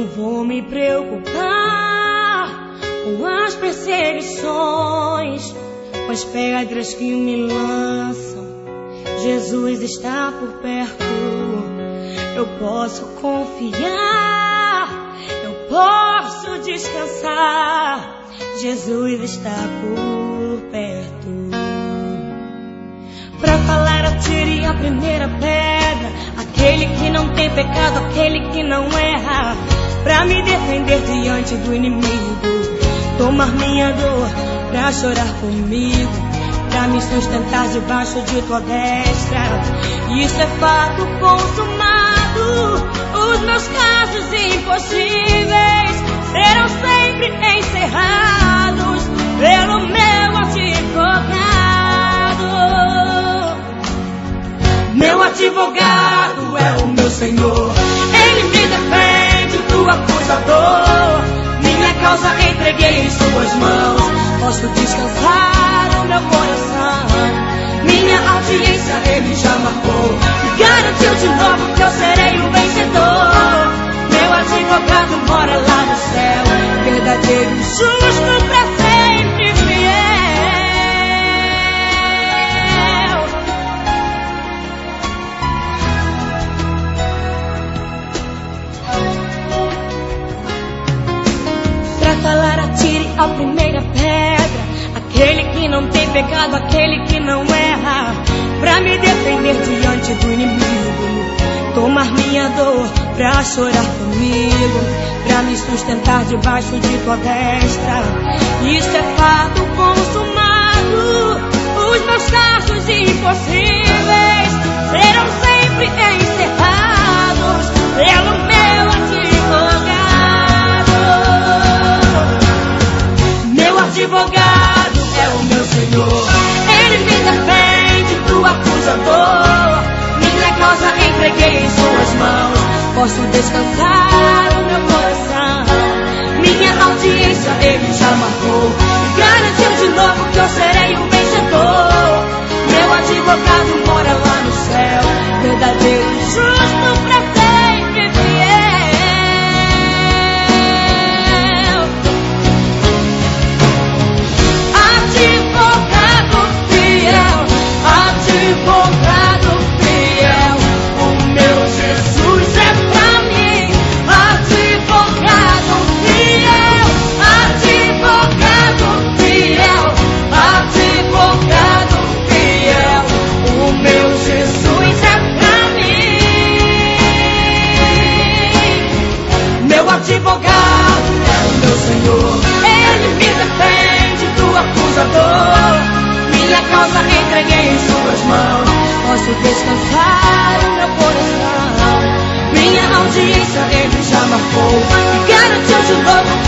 vou me preocupar com as perseguições, com as pedras que me lançam. Jesus está por perto, eu posso confiar, eu posso descansar. Jesus está por perto. Pra falar, atire a primeira pedra. Aquele que não tem pecado, aquele que não erra. Pra me defender diante do inimigo. Tomar minha dor pra chorar comigo. Pra me sustentar debaixo de tua destra. Isso é fato consumado. Os meus casos impossíveis serão sempre encerrados pelo meu advogado. Meu advogado é o meu Senhor. Ele me defende do acusador. Minha causa entreguei em suas mãos. Posso descansar falar, atire a primeira pedra. Aquele que não tem pecado, aquele que não erra. Pra me defender diante do inimigo. Tomar minha dor pra chorar comigo. Pra me sustentar debaixo de tua destra. Isso é fato ele já marcou. Garantiu de novo que eu serei o vencedor. Meu advogado mora lá no céu. Verdadeiro e Minha causa entreguei em suas mãos. Posso descansar o meu coração. Minha audiência ele já marcou. E garantiu de novo